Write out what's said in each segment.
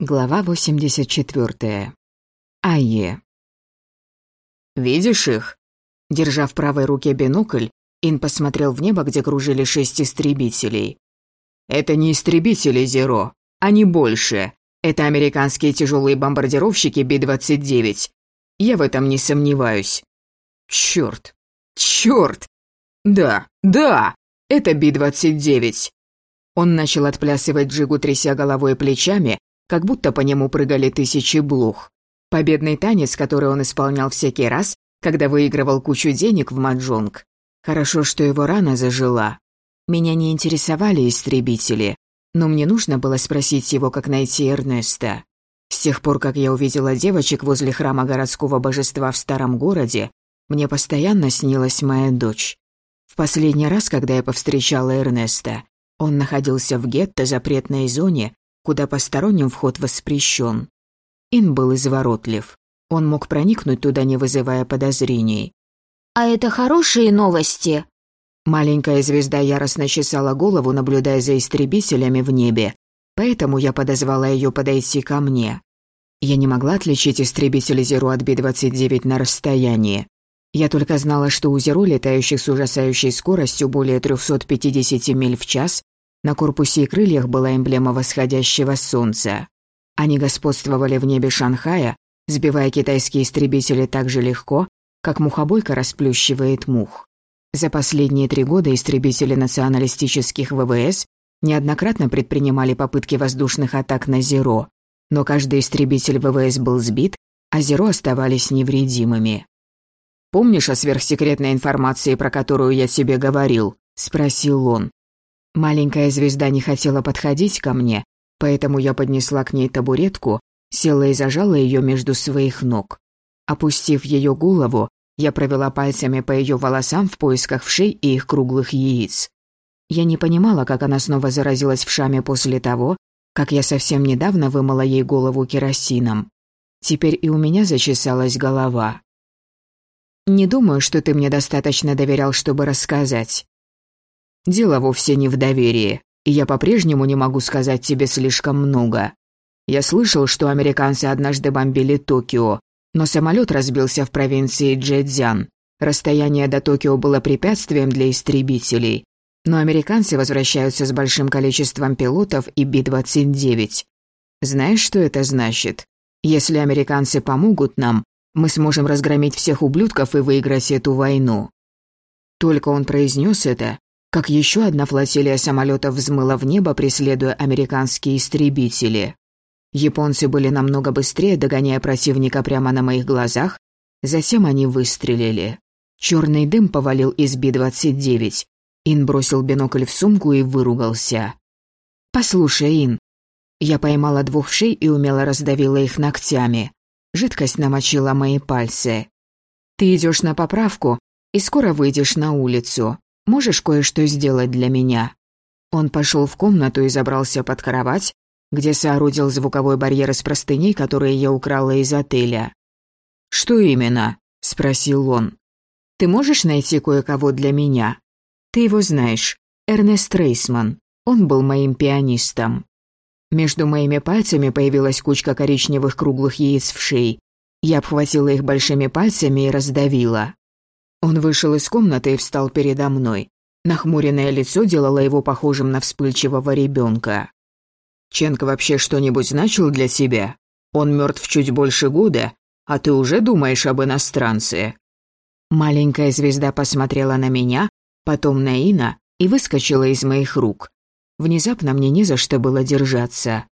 Глава 84. Айе. «Видишь их?» Держа в правой руке бинокль, Ин посмотрел в небо, где кружили шесть истребителей. «Это не истребители, Зеро. Они больше. Это американские тяжелые бомбардировщики Би-29. Я в этом не сомневаюсь. Черт! Черт! Да, да! Это Би-29!» Он начал отплясывать джигу, тряся головой и плечами, как будто по нему прыгали тысячи блух. Победный танец, который он исполнял всякий раз, когда выигрывал кучу денег в маджонг. Хорошо, что его рана зажила. Меня не интересовали истребители, но мне нужно было спросить его, как найти Эрнеста. С тех пор, как я увидела девочек возле храма городского божества в старом городе, мне постоянно снилась моя дочь. В последний раз, когда я повстречала Эрнеста, он находился в гетто, запретной зоне, куда посторонним вход воспрещен. Ин был изворотлив. Он мог проникнуть туда, не вызывая подозрений. «А это хорошие новости?» Маленькая звезда яростно чесала голову, наблюдая за истребителями в небе, поэтому я подозвала ее подойти ко мне. Я не могла отличить истребители Зеру от Би-29 на расстоянии. Я только знала, что у Зеру, летающих с ужасающей скоростью более 350 миль в час, на корпусе и крыльях была эмблема восходящего солнца. Они господствовали в небе Шанхая, сбивая китайские истребители так же легко, как мухобойка расплющивает мух. За последние три года истребители националистических ВВС неоднократно предпринимали попытки воздушных атак на Зеро, но каждый истребитель ВВС был сбит, а Зеро оставались невредимыми. «Помнишь о сверхсекретной информации, про которую я тебе говорил?» – спросил он. Маленькая звезда не хотела подходить ко мне, поэтому я поднесла к ней табуретку, села и зажала ее между своих ног. Опустив ее голову, я провела пальцами по ее волосам в поисках вшей и их круглых яиц. Я не понимала, как она снова заразилась вшами после того, как я совсем недавно вымыла ей голову керосином. Теперь и у меня зачесалась голова. «Не думаю, что ты мне достаточно доверял, чтобы рассказать. Дело вовсе не в доверии, и я по-прежнему не могу сказать тебе слишком много. Я слышал, что американцы однажды бомбили Токио, но самолет разбился в провинции Джэцзян. Расстояние до Токио было препятствием для истребителей, но американцы возвращаются с большим количеством пилотов и Би-29. Знаешь, что это значит? Если американцы помогут нам, мы сможем разгромить всех ублюдков и выиграть эту войну. Только он произнес это, как еще одна флотилия самолетов взмыла в небо, преследуя американские истребители. Японцы были намного быстрее, догоняя противника прямо на моих глазах, затем они выстрелили. Черный дым повалил из Би-29. Ин бросил бинокль в сумку и выругался. «Послушай, Ин». Я поймала двух шей и умело раздавила их ногтями. Жидкость намочила мои пальцы. «Ты идешь на поправку и скоро выйдешь на улицу. Можешь кое-что сделать для меня?» Он пошел в комнату и забрался под кровать, где соорудил звуковой барьер из простыней, которые я украла из отеля. «Что именно?» – спросил он. «Ты можешь найти кое-кого для меня? Ты его знаешь, Эрнест Рейсман. Он был моим пианистом». Между моими пальцами появилась кучка коричневых круглых яиц в шее. Я обхватила их большими пальцами и раздавила. Он вышел из комнаты и встал передо мной. Нахмуренное лицо делало его похожим на вспыльчивого ребенка. «Ченко вообще что-нибудь значил для тебя? Он мертв чуть больше года, а ты уже думаешь об иностранце?» Маленькая звезда посмотрела на меня, потом на Ина и выскочила из моих рук. Внезапно мне не за что было держаться.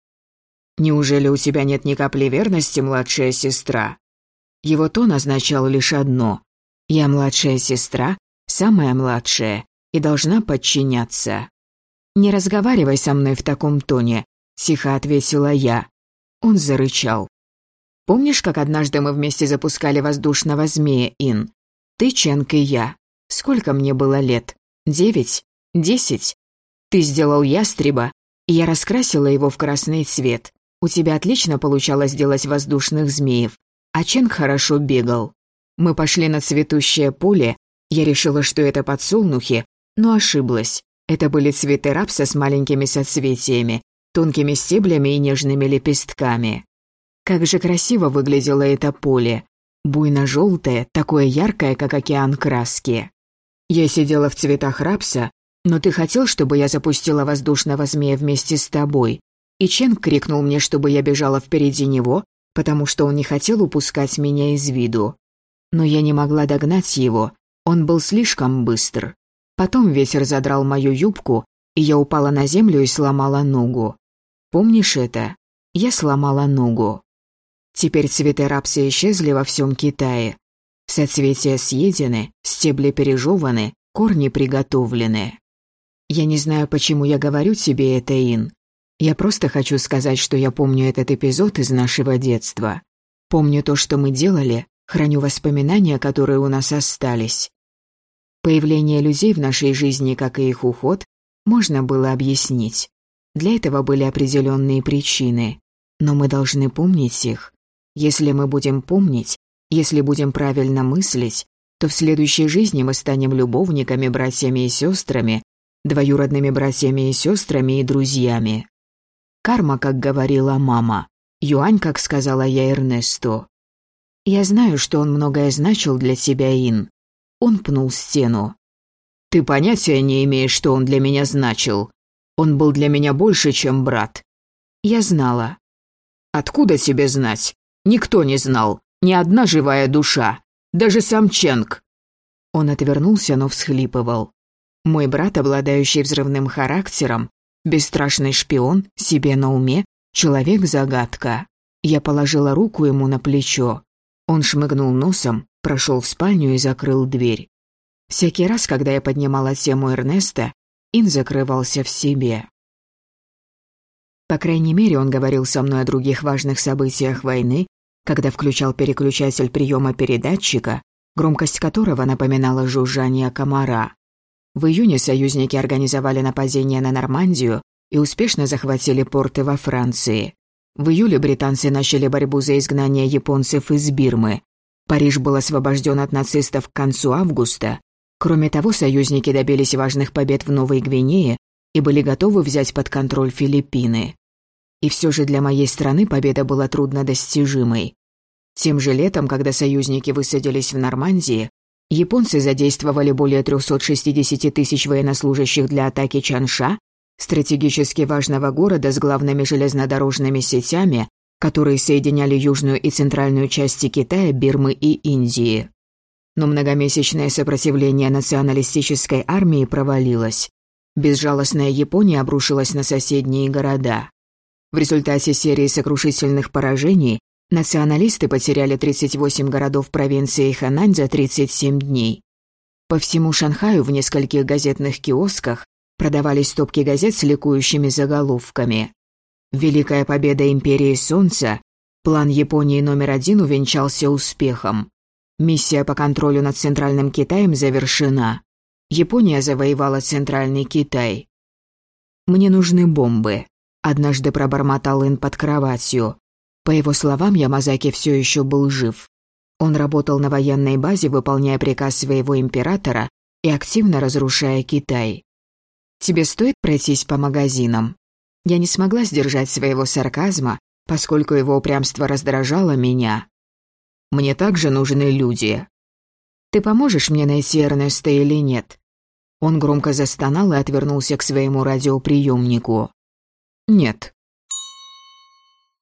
«Неужели у тебя нет ни капли верности, младшая сестра?» Его тон означал лишь одно я младшая сестра, самая младшая, и должна подчиняться. «Не разговаривай со мной в таком тоне», — тихо ответила я. Он зарычал. «Помнишь, как однажды мы вместе запускали воздушного змея, Ин? Ты, Ченк и я. Сколько мне было лет? Девять? Десять? Ты сделал ястреба, и я раскрасила его в красный цвет. У тебя отлично получалось делать воздушных змеев, а Ченк хорошо бегал. Мы пошли на цветущее поле. Я решила, что это подсолнухи, но ошиблась. Это были цветы рапса с маленькими соцветиями, тонкими стеблями и нежными лепестками. Как же красиво выглядело это поле, буйно-желтое, такое яркое, как океан краски. Я сидела в цветах рапса, но ты хотел, чтобы я запустила воздушного змея вместе с тобой. И Чен крикнул мне, чтобы я бежала впереди него, потому что он не хотел упускать меня из виду. Но я не могла догнать его, он был слишком быстр. Потом ветер задрал мою юбку, и я упала на землю и сломала ногу. Помнишь это? Я сломала ногу. Теперь цветы рапса исчезли во всем Китае. Соцветия съедены, стебли пережеваны, корни приготовлены. Я не знаю, почему я говорю тебе это, Ин. Я просто хочу сказать, что я помню этот эпизод из нашего детства. Помню то, что мы делали, храню воспоминания, которые у нас остались. Появление людей в нашей жизни, как и их уход, можно было объяснить. Для этого были определенные причины. Но мы должны помнить их. Если мы будем помнить, если будем правильно мыслить, то в следующей жизни мы станем любовниками, братьями и сестрами, двоюродными братьями и сестрами и друзьями. Карма, как говорила мама. Юань, как сказала я Эрнесту. Я знаю, что он многое значил для тебя, Ин. Он пнул стену. Ты понятия не имеешь, что он для меня значил. Он был для меня больше, чем брат. Я знала. Откуда тебе знать? Никто не знал. Ни одна живая душа. Даже сам Ченг. Он отвернулся, но всхлипывал. Мой брат, обладающий взрывным характером, бесстрашный шпион, себе на уме, человек-загадка. Я положила руку ему на плечо. Он шмыгнул носом, прошел в спальню и закрыл дверь. Всякий раз, когда я поднимала тему Эрнеста, Ин закрывался в себе. По крайней мере, он говорил со мной о других важных событиях войны, когда включал переключатель приема передатчика, громкость которого напоминала жужжание комара. В июне союзники организовали нападение на Нормандию и успешно захватили порты во Франции. В июле британцы начали борьбу за изгнание японцев из Бирмы. Париж был освобожден от нацистов к концу августа. Кроме того, союзники добились важных побед в Новой Гвинее и были готовы взять под контроль Филиппины. И все же для моей страны победа была труднодостижимой. Тем же летом, когда союзники высадились в Нормандии, японцы задействовали более 360 тысяч военнослужащих для атаки Чанша, стратегически важного города с главными железнодорожными сетями, которые соединяли южную и центральную части Китая, Бирмы и Индии. Но многомесячное сопротивление националистической армии провалилось. Безжалостная Япония обрушилась на соседние города. В результате серии сокрушительных поражений националисты потеряли 38 городов провинции Ханань за 37 дней. По всему Шанхаю в нескольких газетных киосках продавались стопки газет с ликующими заголовками. Великая победа Империи Солнца, план Японии номер один увенчался успехом. Миссия по контролю над Центральным Китаем завершена. Япония завоевала Центральный Китай. Мне нужны бомбы. Однажды пробормотал Ин под кроватью. По его словам, Ямазаки все еще был жив. Он работал на военной базе, выполняя приказ своего императора и активно разрушая Китай. «Тебе стоит пройтись по магазинам?» Я не смогла сдержать своего сарказма, поскольку его упрямство раздражало меня. «Мне также нужны люди». «Ты поможешь мне найти Эрнеста или нет?» Он громко застонал и отвернулся к своему радиоприемнику. «Нет,